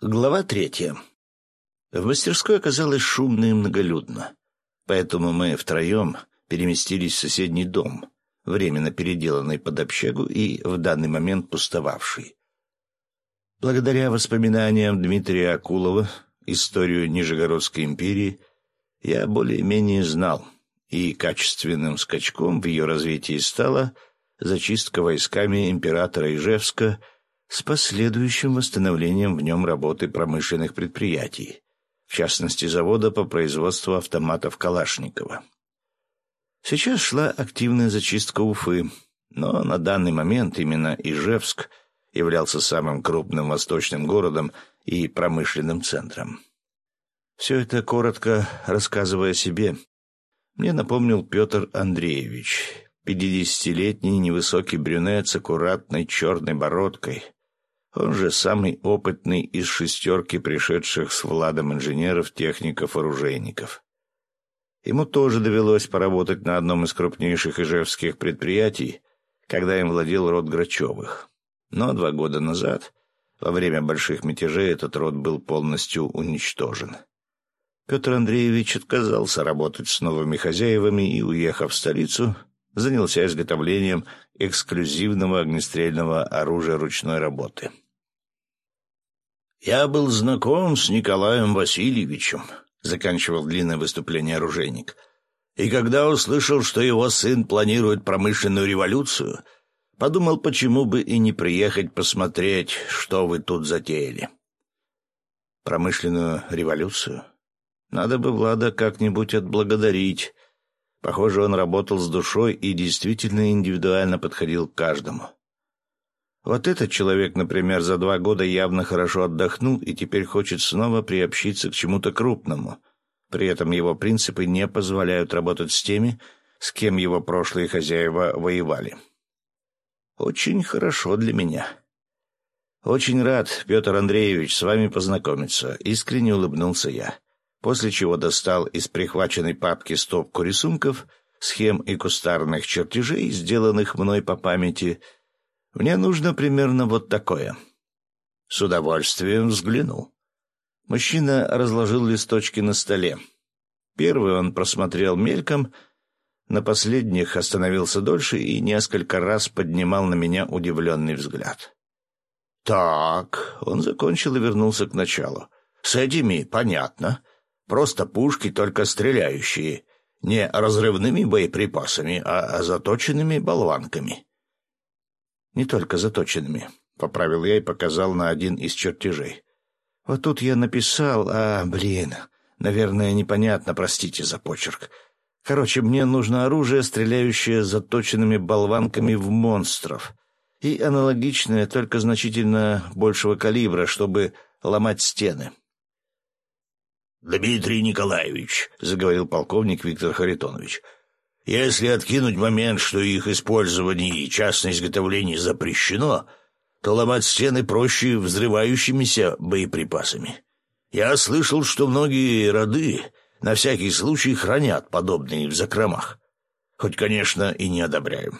Глава третья. В мастерской оказалось шумно и многолюдно, поэтому мы втроем переместились в соседний дом, временно переделанный под общагу и в данный момент пустовавший. Благодаря воспоминаниям Дмитрия Акулова историю Нижегородской империи я более-менее знал, и качественным скачком в ее развитии стала зачистка войсками императора Ижевска — с последующим восстановлением в нем работы промышленных предприятий, в частности завода по производству автоматов Калашникова. Сейчас шла активная зачистка Уфы, но на данный момент именно Ижевск являлся самым крупным восточным городом и промышленным центром. Все это коротко рассказывая себе, мне напомнил Петр Андреевич, пятидесятилетний невысокий брюнет с аккуратной черной бородкой, он же самый опытный из шестерки пришедших с Владом инженеров, техников, оружейников. Ему тоже довелось поработать на одном из крупнейших ижевских предприятий, когда им владел род Грачевых. Но два года назад, во время больших мятежей, этот род был полностью уничтожен. Петр Андреевич отказался работать с новыми хозяевами и, уехав в столицу, занялся изготовлением эксклюзивного огнестрельного оружия ручной работы. «Я был знаком с Николаем Васильевичем», — заканчивал длинное выступление оружейник. «И когда услышал, что его сын планирует промышленную революцию, подумал, почему бы и не приехать посмотреть, что вы тут затеяли». «Промышленную революцию? Надо бы Влада как-нибудь отблагодарить». Похоже, он работал с душой и действительно индивидуально подходил к каждому. Вот этот человек, например, за два года явно хорошо отдохнул и теперь хочет снова приобщиться к чему-то крупному. При этом его принципы не позволяют работать с теми, с кем его прошлые хозяева воевали. Очень хорошо для меня. Очень рад, Петр Андреевич, с вами познакомиться, искренне улыбнулся я после чего достал из прихваченной папки стопку рисунков, схем и кустарных чертежей, сделанных мной по памяти. Мне нужно примерно вот такое. С удовольствием взглянул. Мужчина разложил листочки на столе. Первый он просмотрел мельком, на последних остановился дольше и несколько раз поднимал на меня удивленный взгляд. «Так», — он закончил и вернулся к началу. «С этими понятно. Просто пушки, только стреляющие. Не разрывными боеприпасами, а заточенными болванками. Не только заточенными, — поправил я и показал на один из чертежей. Вот тут я написал, а, блин, наверное, непонятно, простите за почерк. Короче, мне нужно оружие, стреляющее заточенными болванками в монстров. И аналогичное, только значительно большего калибра, чтобы ломать стены. «Дмитрий Николаевич», — заговорил полковник Виктор Харитонович, — «если откинуть момент, что их использование и частное изготовление запрещено, то ломать стены проще взрывающимися боеприпасами. Я слышал, что многие роды на всякий случай хранят подобные в закромах. Хоть, конечно, и не одобряю».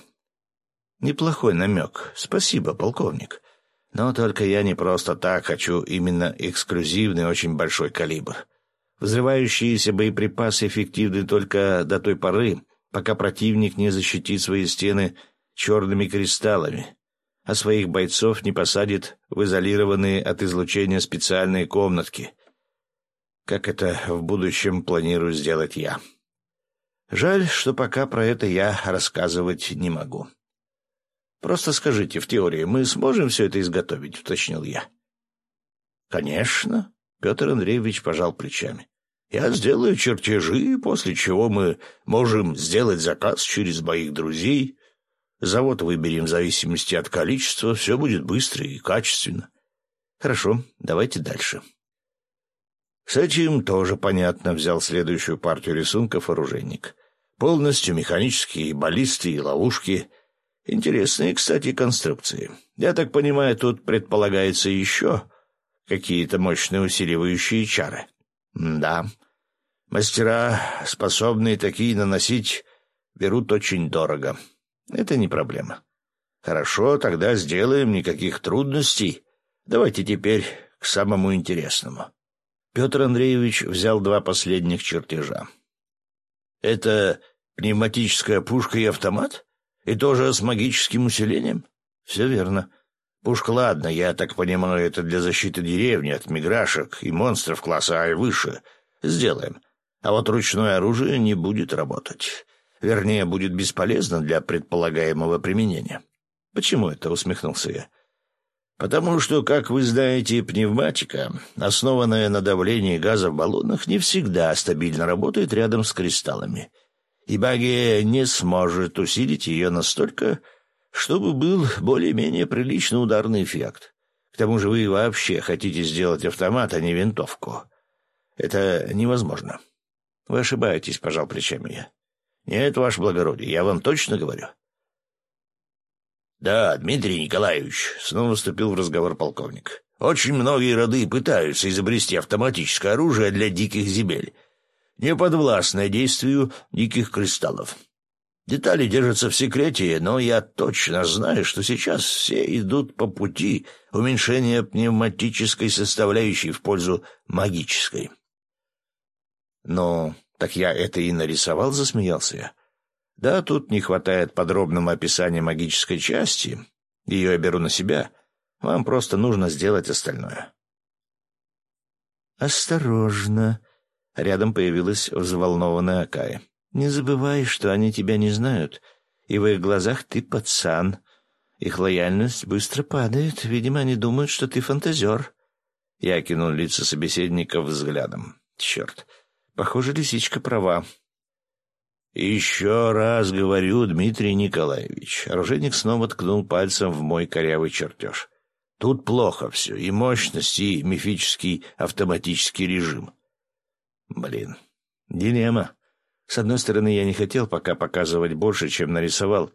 «Неплохой намек. Спасибо, полковник. Но только я не просто так хочу именно эксклюзивный очень большой калибр». Взрывающиеся боеприпасы эффективны только до той поры, пока противник не защитит свои стены черными кристаллами, а своих бойцов не посадит в изолированные от излучения специальные комнатки. Как это в будущем планирую сделать я. Жаль, что пока про это я рассказывать не могу. «Просто скажите, в теории мы сможем все это изготовить?» — уточнил я. «Конечно», Петр Андреевич пожал плечами. «Я сделаю чертежи, после чего мы можем сделать заказ через моих друзей. Завод выберем в зависимости от количества, все будет быстро и качественно». «Хорошо, давайте дальше». С этим тоже понятно, взял следующую партию рисунков оружейник. Полностью механические баллисты и ловушки. Интересные, кстати, конструкции. Я так понимаю, тут предполагается еще какие-то мощные усиливающие чары. Да, мастера, способные такие наносить, берут очень дорого. Это не проблема. Хорошо, тогда сделаем, никаких трудностей. Давайте теперь к самому интересному. Петр Андреевич взял два последних чертежа. «Это пневматическая пушка и автомат? И тоже с магическим усилением?» «Все верно. Пушка, ладно, я так понимаю, это для защиты деревни от миграшек и монстров класса А и выше. Сделаем. А вот ручное оружие не будет работать. Вернее, будет бесполезно для предполагаемого применения. Почему это, усмехнулся я. Потому что, как вы знаете, пневматика, основанная на давлении газа в баллонах, не всегда стабильно работает рядом с кристаллами. И магия не сможет усилить ее настолько, чтобы был более-менее приличный ударный эффект. К тому же вы вообще хотите сделать автомат, а не винтовку. Это невозможно. Вы ошибаетесь, пожал плечами я. Нет, ваше благородие, я вам точно говорю. Да, Дмитрий Николаевич, снова вступил в разговор полковник. Очень многие роды пытаются изобрести автоматическое оружие для диких земель, не подвластное действию диких кристаллов. Детали держатся в секрете, но я точно знаю, что сейчас все идут по пути уменьшения пневматической составляющей в пользу магической. Но так я это и нарисовал, засмеялся я. Да, тут не хватает подробного описания магической части. Ее я беру на себя. Вам просто нужно сделать остальное. Осторожно. Рядом появилась взволнованная Акая. Не забывай, что они тебя не знают, и в их глазах ты пацан. Их лояльность быстро падает. Видимо, они думают, что ты фантазер. Я кинул лица собеседников взглядом. Черт, похоже, лисичка права. «Еще раз говорю, Дмитрий Николаевич». Оружейник снова ткнул пальцем в мой корявый чертеж. «Тут плохо все. И мощность, и мифический автоматический режим». «Блин, дилемма. С одной стороны, я не хотел пока показывать больше, чем нарисовал,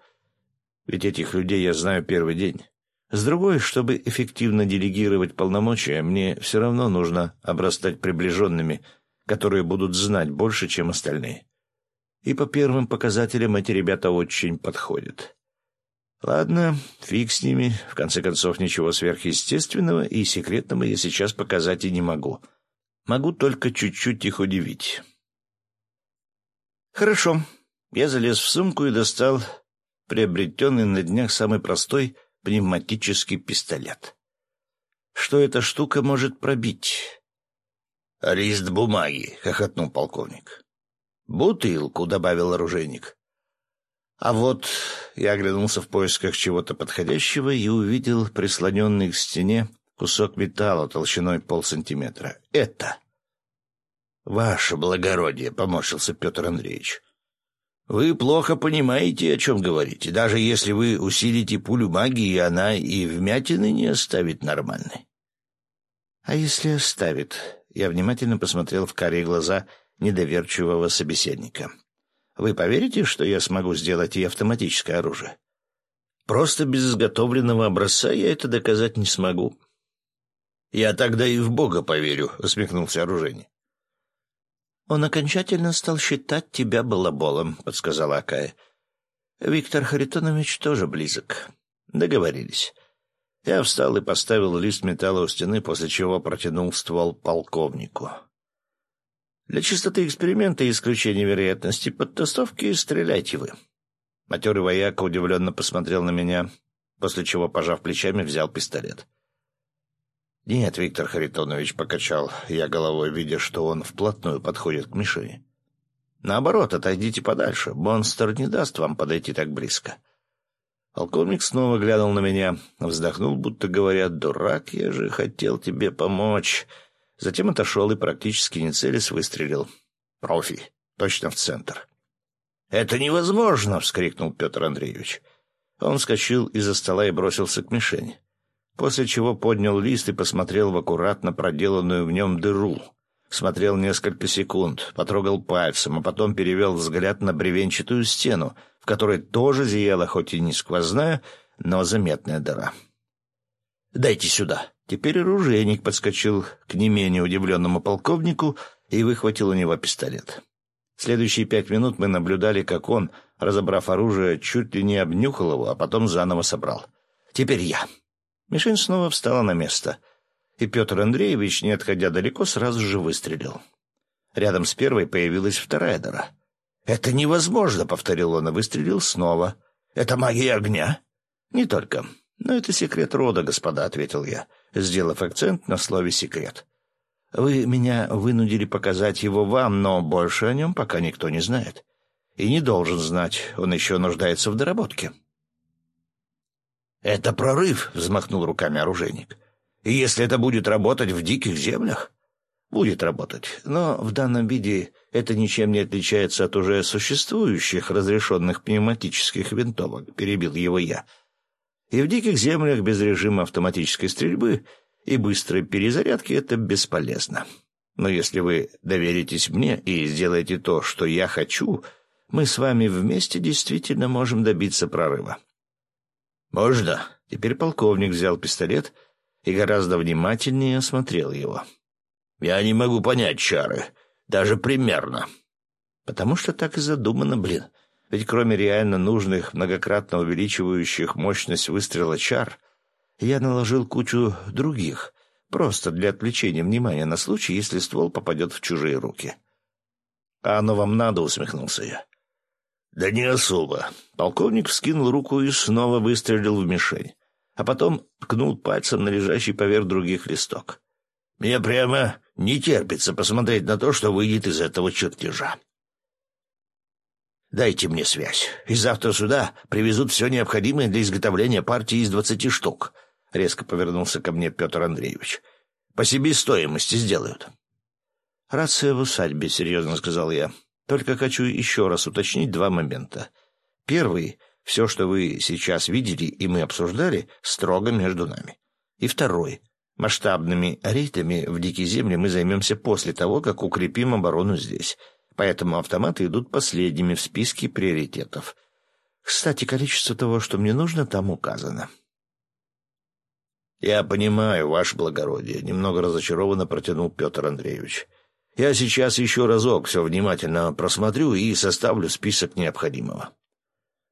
ведь этих людей я знаю первый день. С другой, чтобы эффективно делегировать полномочия, мне все равно нужно обрастать приближенными, которые будут знать больше, чем остальные. И по первым показателям эти ребята очень подходят. Ладно, фиг с ними. В конце концов, ничего сверхъестественного и секретного я сейчас показать и не могу. Могу только чуть-чуть их удивить. Хорошо. Я залез в сумку и достал приобретенный на днях самый простой пневматический пистолет. Что эта штука может пробить? «Лист бумаги», — хохотнул полковник. «Бутылку», — добавил оружейник. А вот я оглянулся в поисках чего-то подходящего и увидел прислоненный к стене кусок металла толщиной полсантиметра. Это «Ваше благородие», — поморщился Петр Андреевич. «Вы плохо понимаете, о чем говорите. Даже если вы усилите пулю магии, она и вмятины не оставит нормальной». «А если оставит?» Я внимательно посмотрел в карие глаза недоверчивого собеседника. «Вы поверите, что я смогу сделать и автоматическое оружие?» «Просто без изготовленного образца я это доказать не смогу». «Я тогда и в Бога поверю», — усмехнулся оружейник. «Он окончательно стал считать тебя балаболом», — подсказала Акая. «Виктор Харитонович тоже близок. Договорились». Я встал и поставил лист металла у стены, после чего протянул ствол полковнику. «Для чистоты эксперимента и исключения вероятности подтасовки стреляйте вы». Матерый вояка удивленно посмотрел на меня, после чего, пожав плечами, взял пистолет. «Нет, Виктор Харитонович покачал я головой, видя, что он вплотную подходит к мишени. Наоборот, отойдите подальше. Монстр не даст вам подойти так близко». Полковник снова глянул на меня, вздохнул, будто говоря, «Дурак, я же хотел тебе помочь». Затем отошел и практически не целясь выстрелил. «Профи, точно в центр». «Это невозможно!» — вскрикнул Петр Андреевич. Он вскочил из-за стола и бросился к мишени после чего поднял лист и посмотрел в аккуратно проделанную в нем дыру. Смотрел несколько секунд, потрогал пальцем, а потом перевел взгляд на бревенчатую стену, в которой тоже зияла хоть и не сквозная, но заметная дыра. «Дайте сюда!» Теперь оружейник подскочил к не менее удивленному полковнику и выхватил у него пистолет. Следующие пять минут мы наблюдали, как он, разобрав оружие, чуть ли не обнюхал его, а потом заново собрал. «Теперь я!» Мишень снова встала на место. и Петр Андреевич, не отходя далеко, сразу же выстрелил. Рядом с первой появилась вторая дыра. «Это невозможно», — повторил он и выстрелил снова. «Это магия огня?» «Не только. Но это секрет рода, господа», — ответил я, сделав акцент на слове «секрет». «Вы меня вынудили показать его вам, но больше о нем пока никто не знает. И не должен знать, он еще нуждается в доработке». «Это прорыв», — взмахнул руками оружейник. «И если это будет работать в диких землях?» «Будет работать, но в данном виде это ничем не отличается от уже существующих разрешенных пневматических винтовок», — перебил его я. «И в диких землях без режима автоматической стрельбы и быстрой перезарядки это бесполезно. Но если вы доверитесь мне и сделаете то, что я хочу, мы с вами вместе действительно можем добиться прорыва. «Можно?» Теперь полковник взял пистолет и гораздо внимательнее осмотрел его. «Я не могу понять чары. Даже примерно». «Потому что так и задумано, блин. Ведь кроме реально нужных, многократно увеличивающих мощность выстрела чар, я наложил кучу других, просто для отвлечения внимания на случай, если ствол попадет в чужие руки». «А оно вам надо?» — усмехнулся я. «Да не особо». Полковник вскинул руку и снова выстрелил в мишень, а потом ткнул пальцем на лежащий поверх других листок. «Мне прямо не терпится посмотреть на то, что выйдет из этого чертежа. Дайте мне связь, и завтра сюда привезут все необходимое для изготовления партии из двадцати штук», — резко повернулся ко мне Петр Андреевич. «По себестоимости сделают». «Рация в усадьбе», — серьезно сказал я. Только хочу еще раз уточнить два момента. Первый — все, что вы сейчас видели и мы обсуждали, строго между нами. И второй — масштабными рейтами в Дикие Земли мы займемся после того, как укрепим оборону здесь. Поэтому автоматы идут последними в списке приоритетов. Кстати, количество того, что мне нужно, там указано. «Я понимаю, ваше благородие», — немного разочарованно протянул Петр Андреевич. Я сейчас еще разок все внимательно просмотрю и составлю список необходимого.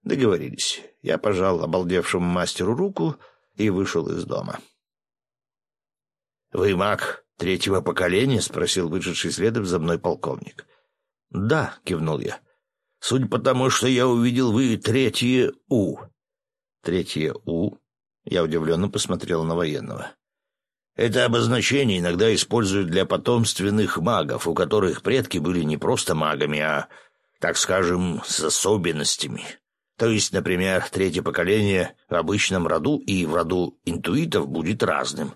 Договорились. Я пожал обалдевшему мастеру руку и вышел из дома. «Вы маг третьего поколения?» — спросил вышедший следом за мной полковник. «Да», — кивнул я. «Судя по тому, что я увидел, вы третье У». «Третье У?» — я удивленно посмотрел на военного. Это обозначение иногда используют для потомственных магов, у которых предки были не просто магами, а, так скажем, с особенностями. То есть, например, третье поколение в обычном роду и в роду интуитов будет разным.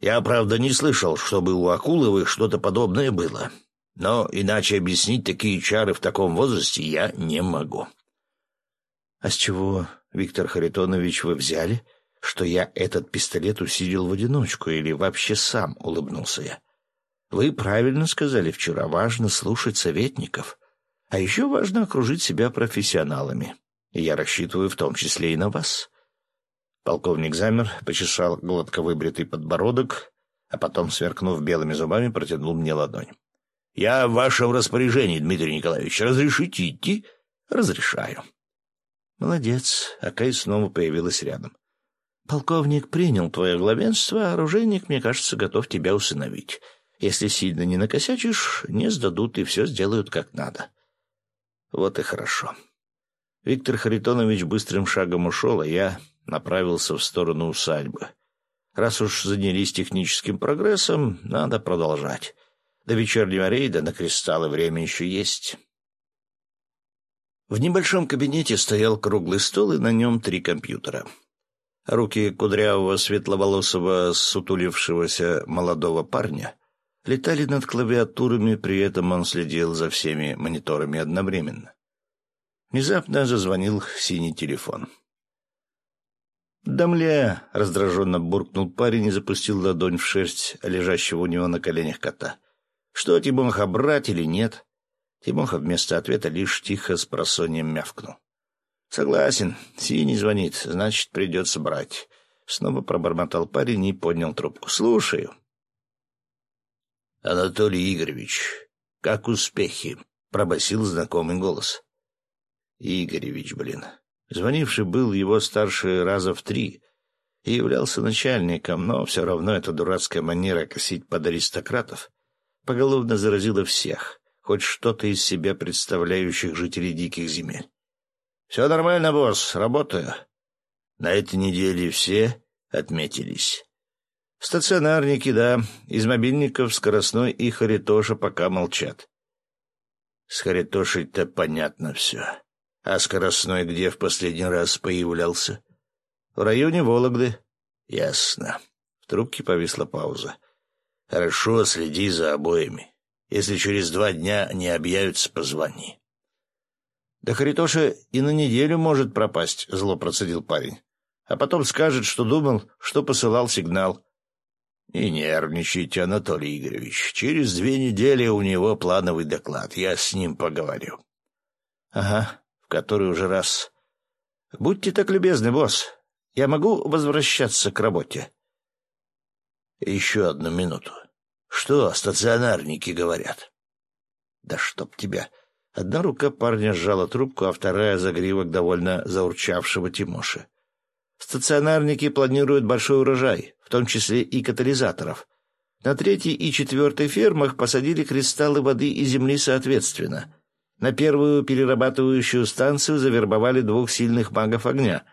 Я, правда, не слышал, чтобы у Акуловых что-то подобное было. Но иначе объяснить такие чары в таком возрасте я не могу. — А с чего, Виктор Харитонович, вы взяли? — что я этот пистолет усилил в одиночку или вообще сам, улыбнулся я. Вы правильно сказали вчера, важно слушать советников. А еще важно окружить себя профессионалами. Я рассчитываю в том числе и на вас. Полковник замер, почесал гладко выбритый подбородок, а потом, сверкнув белыми зубами, протянул мне ладонь. — Я в вашем распоряжении, Дмитрий Николаевич. Разрешите идти? — Разрешаю. — Молодец. Акай снова появилась рядом. Полковник принял твое главенство, а оружейник, мне кажется, готов тебя усыновить. Если сильно не накосячишь, не сдадут и все сделают как надо. Вот и хорошо. Виктор Харитонович быстрым шагом ушел, а я направился в сторону усадьбы. Раз уж занялись техническим прогрессом, надо продолжать. До вечернего рейда на кристаллы время еще есть. В небольшом кабинете стоял круглый стол, и на нем три компьютера — Руки кудрявого, светловолосого, сутулившегося молодого парня летали над клавиатурами, при этом он следил за всеми мониторами одновременно. Внезапно зазвонил синий телефон. «Дамля!» — раздраженно буркнул парень и запустил ладонь в шерсть лежащего у него на коленях кота. «Что, Тимоха, брать или нет?» Тимоха вместо ответа лишь тихо с просоньем мявкнул. «Согласен. Синий звонит. Значит, придется брать». Снова пробормотал парень и поднял трубку. «Слушаю». «Анатолий Игоревич, как успехи?» — пробасил знакомый голос. «Игоревич, блин». Звонивший был его старше раза в три, и являлся начальником, но все равно эта дурацкая манера косить под аристократов поголовно заразила всех, хоть что-то из себя представляющих жителей диких земель. «Все нормально, босс, работаю». На этой неделе все отметились. Стационарники, да, из мобильников скоростной и Харитоша пока молчат. С Харитошей-то понятно все. А скоростной где в последний раз появлялся? В районе Вологды. Ясно. В трубке повисла пауза. Хорошо, следи за обоими. Если через два дня не объявятся, позвони. Да Харитоша и на неделю может пропасть, зло процедил парень. А потом скажет, что думал, что посылал сигнал. Не нервничайте, Анатолий Игоревич. Через две недели у него плановый доклад. Я с ним поговорю. Ага, в который уже раз. Будьте так любезны, босс. Я могу возвращаться к работе? Еще одну минуту. Что стационарники говорят? Да чтоб тебя... Одна рука парня сжала трубку, а вторая — загривок довольно заурчавшего Тимоши. Стационарники планируют большой урожай, в том числе и катализаторов. На третьей и четвертой фермах посадили кристаллы воды и земли соответственно. На первую перерабатывающую станцию завербовали двух сильных магов огня.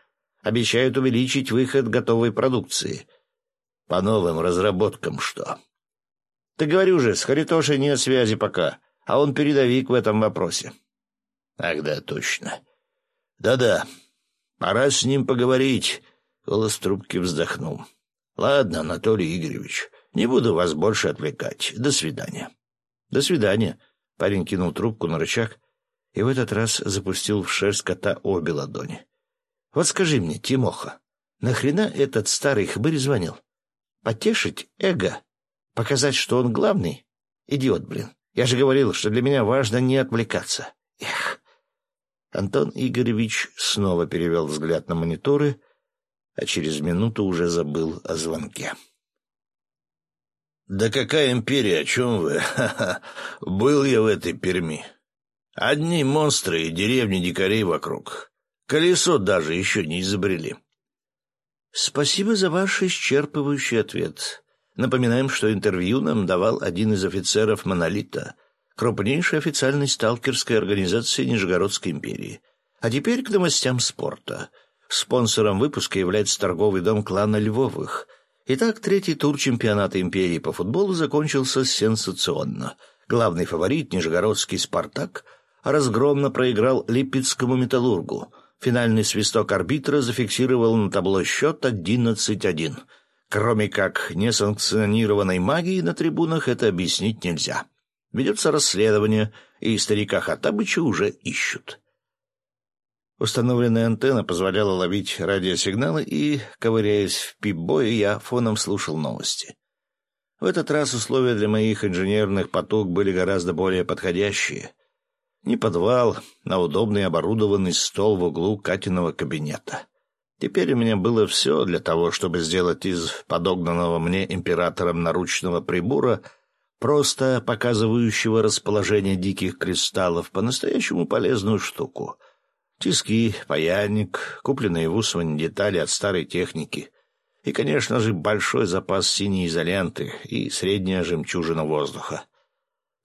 Обещают увеличить выход готовой продукции. По новым разработкам что? Да говорю же, с Харитошей нет связи пока а он передовик в этом вопросе. Ах да, точно. Да-да, пора с ним поговорить. Голос трубки вздохнул. Ладно, Анатолий Игоревич, не буду вас больше отвлекать. До свидания. До свидания. Парень кинул трубку на рычаг и в этот раз запустил в шерсть кота обе ладони. Вот скажи мне, Тимоха, нахрена этот старый хбырь звонил? Потешить эго? Показать, что он главный? Идиот, блин. Я же говорил, что для меня важно не отвлекаться. Эх. Антон Игоревич снова перевел взгляд на мониторы, а через минуту уже забыл о звонке. «Да какая империя, о чем вы? Ха-ха! Был я в этой Перми. Одни монстры и деревни дикарей вокруг. Колесо даже еще не изобрели». «Спасибо за ваш исчерпывающий ответ. Напоминаем, что интервью нам давал один из офицеров «Монолита», крупнейшей официальной сталкерской организации Нижегородской империи. А теперь к новостям спорта. Спонсором выпуска является торговый дом клана Львовых. Итак, третий тур чемпионата империи по футболу закончился сенсационно. Главный фаворит, нижегородский «Спартак», разгромно проиграл Липецкому «Металлургу». Финальный свисток арбитра зафиксировал на табло счет 11-1. Кроме как несанкционированной магии на трибунах это объяснить нельзя. Ведется расследование, и старика Хаттабыча уже ищут. Установленная антенна позволяла ловить радиосигналы, и, ковыряясь в пип-бое, я фоном слушал новости. В этот раз условия для моих инженерных поток были гораздо более подходящие. Не подвал, а удобный оборудованный стол в углу Катиного кабинета. Теперь у меня было все для того, чтобы сделать из подогнанного мне императором наручного прибора, просто показывающего расположение диких кристаллов, по-настоящему полезную штуку. Тиски, паяльник, купленные в Усмане детали от старой техники и, конечно же, большой запас синей изоленты и средняя жемчужина воздуха.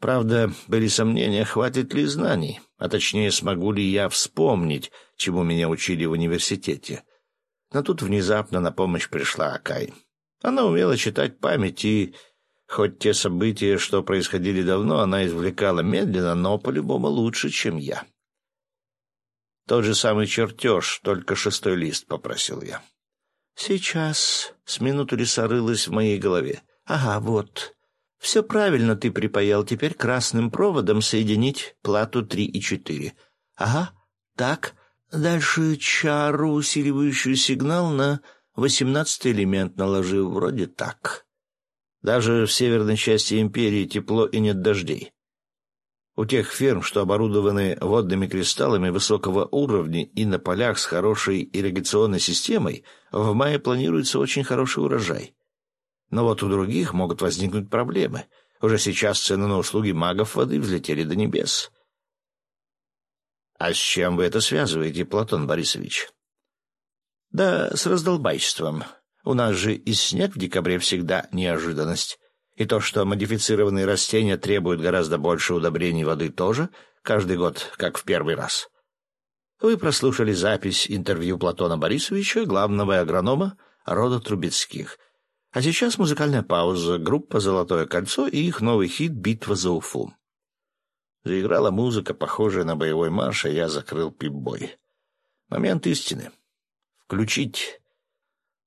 Правда, были сомнения, хватит ли знаний, а точнее, смогу ли я вспомнить, чему меня учили в университете. Но тут внезапно на помощь пришла Акай. Она умела читать память, и хоть те события, что происходили давно, она извлекала медленно, но по-любому лучше, чем я. Тот же самый чертеж, только шестой лист, попросил я. Сейчас. С минуту лиса рылась в моей голове. Ага, вот. Все правильно ты припаял. Теперь красным проводом соединить плату три и четыре. Ага, так. Дальше чару, усиливающую сигнал на восемнадцатый элемент наложил, вроде так. Даже в северной части империи тепло и нет дождей. У тех ферм, что оборудованы водными кристаллами высокого уровня и на полях с хорошей ирригационной системой, в мае планируется очень хороший урожай. Но вот у других могут возникнуть проблемы. Уже сейчас цены на услуги магов воды взлетели до небес. А с чем вы это связываете, Платон Борисович? Да с раздолбайством. У нас же и снег в декабре всегда неожиданность. И то, что модифицированные растения требуют гораздо больше удобрений воды тоже, каждый год, как в первый раз. Вы прослушали запись интервью Платона Борисовича, главного агронома рода Трубецких. А сейчас музыкальная пауза, группа «Золотое кольцо» и их новый хит «Битва за Уфу». Заиграла музыка, похожая на боевой марш, а я закрыл пип-бой. Момент истины. Включить.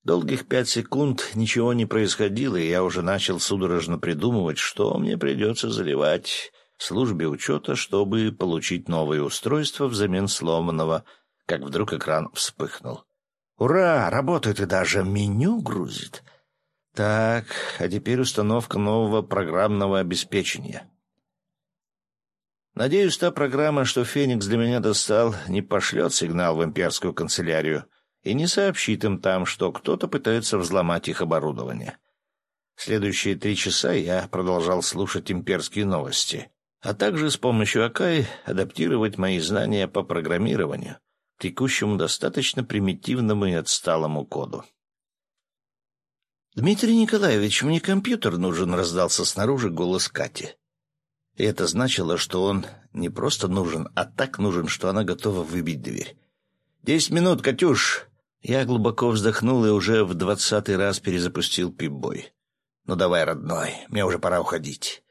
Долгих пять секунд ничего не происходило, и я уже начал судорожно придумывать, что мне придется заливать службе учета, чтобы получить новое устройство взамен сломанного, как вдруг экран вспыхнул. «Ура! Работает и даже меню грузит!» «Так, а теперь установка нового программного обеспечения». Надеюсь, та программа, что Феникс для меня достал, не пошлет сигнал в имперскую канцелярию и не сообщит им там, что кто-то пытается взломать их оборудование. Следующие три часа я продолжал слушать имперские новости, а также с помощью Акай адаптировать мои знания по программированию к текущему достаточно примитивному и отсталому коду. «Дмитрий Николаевич, мне компьютер нужен», — раздался снаружи голос Кати. И это значило, что он не просто нужен, а так нужен, что она готова выбить дверь. «Десять минут, Катюш!» Я глубоко вздохнул и уже в двадцатый раз перезапустил пип-бой. «Ну давай, родной, мне уже пора уходить».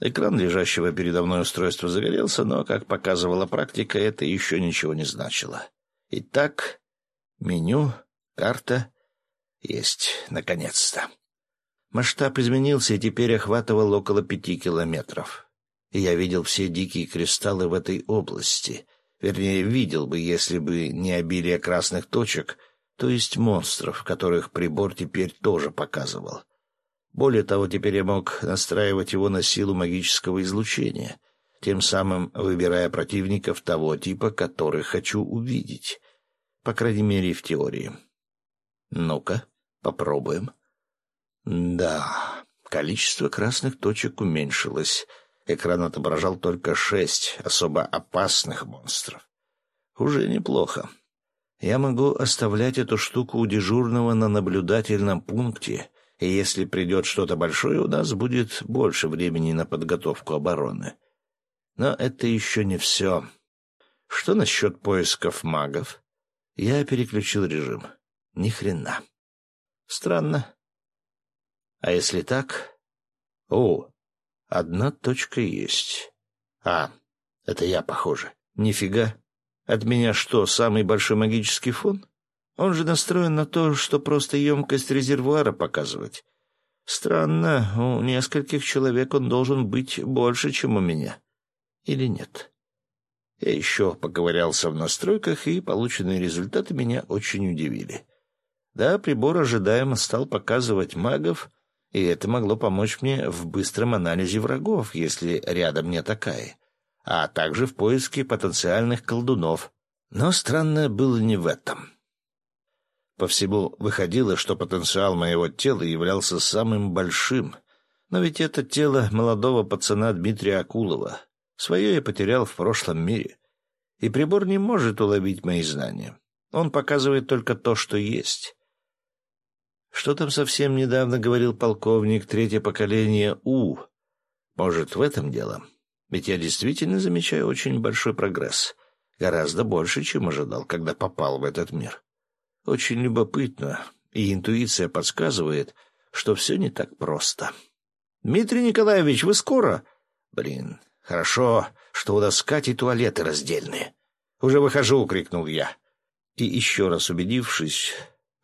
Экран лежащего передо мной устройства загорелся, но, как показывала практика, это еще ничего не значило. Итак, меню, карта есть, наконец-то. Масштаб изменился и теперь охватывал около пяти километров. И я видел все дикие кристаллы в этой области. Вернее, видел бы, если бы не обилие красных точек, то есть монстров, которых прибор теперь тоже показывал. Более того, теперь я мог настраивать его на силу магического излучения, тем самым выбирая противников того типа, которых хочу увидеть. По крайней мере, в теории. Ну-ка, попробуем. Да, количество красных точек уменьшилось. Экран отображал только шесть особо опасных монстров. Уже неплохо. Я могу оставлять эту штуку у дежурного на наблюдательном пункте, и если придет что-то большое, у нас будет больше времени на подготовку обороны. Но это еще не все. Что насчет поисков магов? Я переключил режим. Ни хрена. Странно. А если так? О, одна точка есть. А, это я, похоже. Нифига. От меня что, самый большой магический фон? Он же настроен на то, что просто емкость резервуара показывать. Странно, у нескольких человек он должен быть больше, чем у меня. Или нет? Я еще поковырялся в настройках, и полученные результаты меня очень удивили. Да, прибор ожидаемо стал показывать магов, и это могло помочь мне в быстром анализе врагов, если рядом не такая, а также в поиске потенциальных колдунов. Но странное было не в этом. По всему выходило, что потенциал моего тела являлся самым большим, но ведь это тело молодого пацана Дмитрия Акулова. Свое я потерял в прошлом мире, и прибор не может уловить мои знания. Он показывает только то, что есть. Что там совсем недавно говорил полковник третье поколение У? Может, в этом дело? Ведь я действительно замечаю очень большой прогресс. Гораздо больше, чем ожидал, когда попал в этот мир. Очень любопытно, и интуиция подсказывает, что все не так просто. «Дмитрий Николаевич, вы скоро?» «Блин, хорошо, что у нас Катей туалеты раздельные». «Уже выхожу!» — крикнул я. И еще раз убедившись,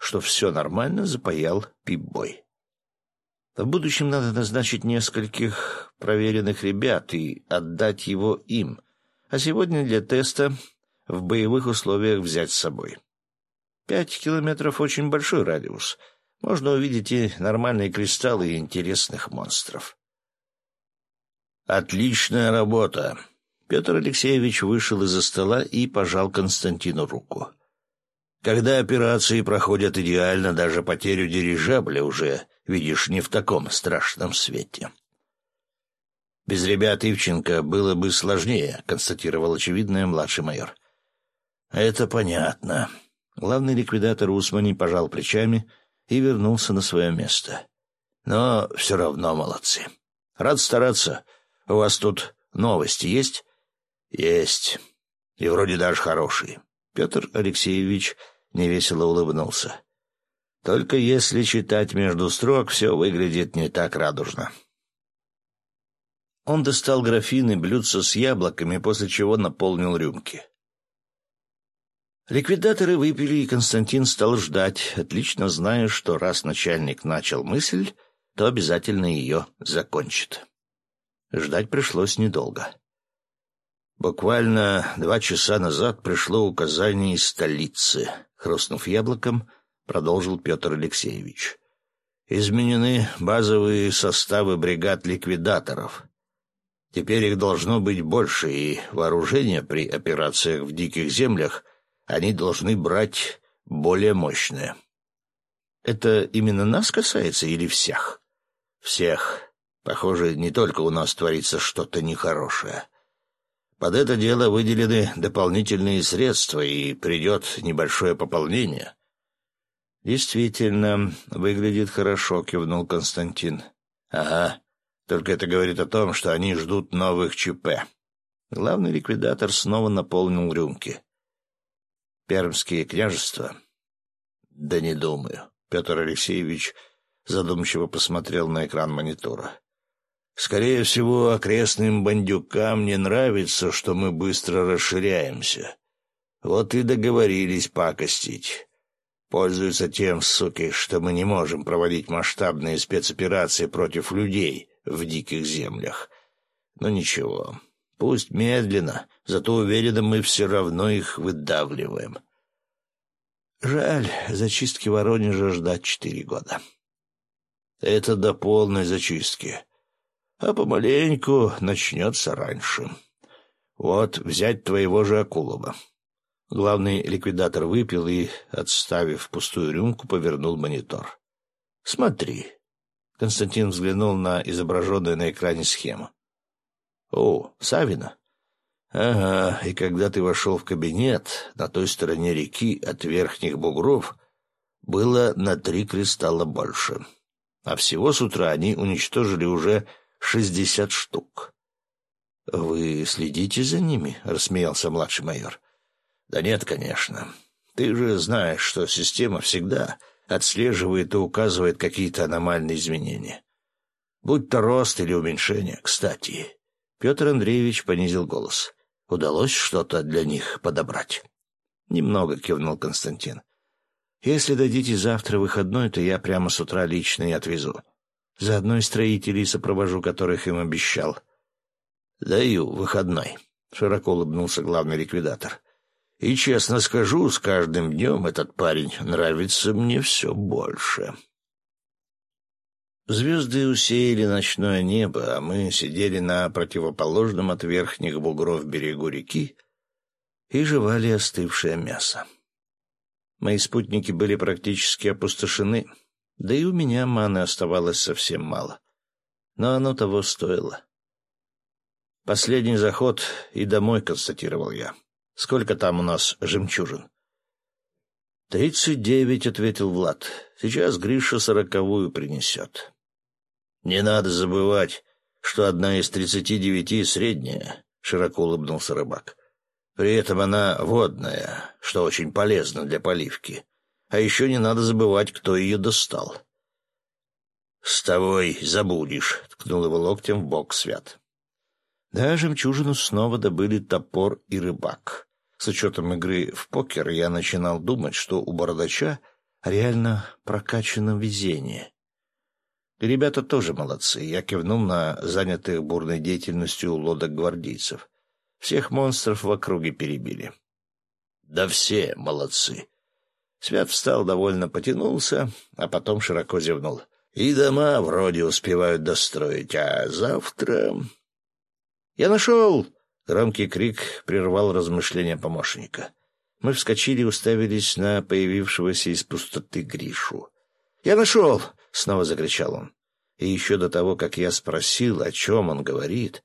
что все нормально, запаял пип-бой. В будущем надо назначить нескольких проверенных ребят и отдать его им, а сегодня для теста в боевых условиях взять с собой. Пять километров — очень большой радиус. Можно увидеть и нормальные кристаллы и интересных монстров. «Отличная работа!» Петр Алексеевич вышел из-за стола и пожал Константину руку. Когда операции проходят идеально, даже потерю дирижабля уже видишь не в таком страшном свете. «Без ребят Ивченко было бы сложнее», — констатировал очевидное младший майор. «Это понятно». Главный ликвидатор Усмани пожал плечами и вернулся на свое место. Но все равно молодцы. Рад стараться. У вас тут новости есть? Есть. И вроде даже хорошие. Петр Алексеевич невесело улыбнулся. Только если читать между строк, все выглядит не так радужно. Он достал графин и блюдце с яблоками, после чего наполнил рюмки. Ликвидаторы выпили, и Константин стал ждать, отлично зная, что раз начальник начал мысль, то обязательно ее закончит. Ждать пришлось недолго. Буквально два часа назад пришло указание из столицы. Хрустнув яблоком, продолжил Петр Алексеевич. Изменены базовые составы бригад ликвидаторов. Теперь их должно быть больше, и вооружение при операциях в диких землях они должны брать более мощное. Это именно нас касается или всех? Всех. Похоже, не только у нас творится что-то нехорошее. Под это дело выделены дополнительные средства, и придет небольшое пополнение. «Действительно, выглядит хорошо», — кивнул Константин. «Ага, только это говорит о том, что они ждут новых ЧП». Главный ликвидатор снова наполнил рюмки. «Пермские княжества?» «Да не думаю». Петр Алексеевич задумчиво посмотрел на экран монитора. Скорее всего, окрестным бандюкам не нравится, что мы быстро расширяемся. Вот и договорились пакостить. Пользуются тем, суки, что мы не можем проводить масштабные спецоперации против людей в диких землях. Но ничего, пусть медленно, зато уверенно мы все равно их выдавливаем. Жаль, зачистки Воронежа ждать четыре года. Это до полной зачистки а помаленьку начнется раньше. Вот взять твоего же Акулова. Главный ликвидатор выпил и, отставив пустую рюмку, повернул монитор. «Смотри». Константин взглянул на изображенную на экране схему. «О, Савина?» «Ага, и когда ты вошел в кабинет, на той стороне реки от верхних бугров было на три кристалла больше. А всего с утра они уничтожили уже шестьдесят штук. — Вы следите за ними? — рассмеялся младший майор. — Да нет, конечно. Ты же знаешь, что система всегда отслеживает и указывает какие-то аномальные изменения. Будь то рост или уменьшение. Кстати, Петр Андреевич понизил голос. Удалось что-то для них подобрать? Немного кивнул Константин. Если дадите завтра выходной, то я прямо с утра лично и отвезу. Заодно и строителей сопровожу, которых им обещал. — Даю выходной, — широко улыбнулся главный ликвидатор. — И, честно скажу, с каждым днем этот парень нравится мне все больше. Звезды усеяли ночное небо, а мы сидели на противоположном от верхних бугров берегу реки и жевали остывшее мясо. Мои спутники были практически опустошены — да и у меня маны оставалось совсем мало. Но оно того стоило. Последний заход и домой, констатировал я. Сколько там у нас жемчужин? «Тридцать девять», — ответил Влад. «Сейчас Гриша сороковую принесет». «Не надо забывать, что одна из тридцати девяти средняя», — широко улыбнулся рыбак. «При этом она водная, что очень полезно для поливки. А еще не надо забывать, кто ее достал. — С тобой забудешь, — ткнул его локтем в бок Свят. Да, жемчужину снова добыли топор и рыбак. С учетом игры в покер я начинал думать, что у бородача реально прокачано везение. И ребята тоже молодцы. Я кивнул на занятых бурной деятельностью лодок гвардейцев. Всех монстров в округе перебили. — Да все молодцы, Свят встал, довольно потянулся, а потом широко зевнул. И дома вроде успевают достроить, а завтра... «Я нашел!» — громкий крик прервал размышления помощника. Мы вскочили и уставились на появившегося из пустоты Гришу. «Я нашел!» — снова закричал он. И еще до того, как я спросил, о чем он говорит,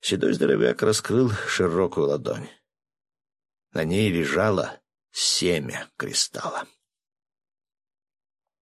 седой здоровяк раскрыл широкую ладонь. На ней лежала семя кристалла.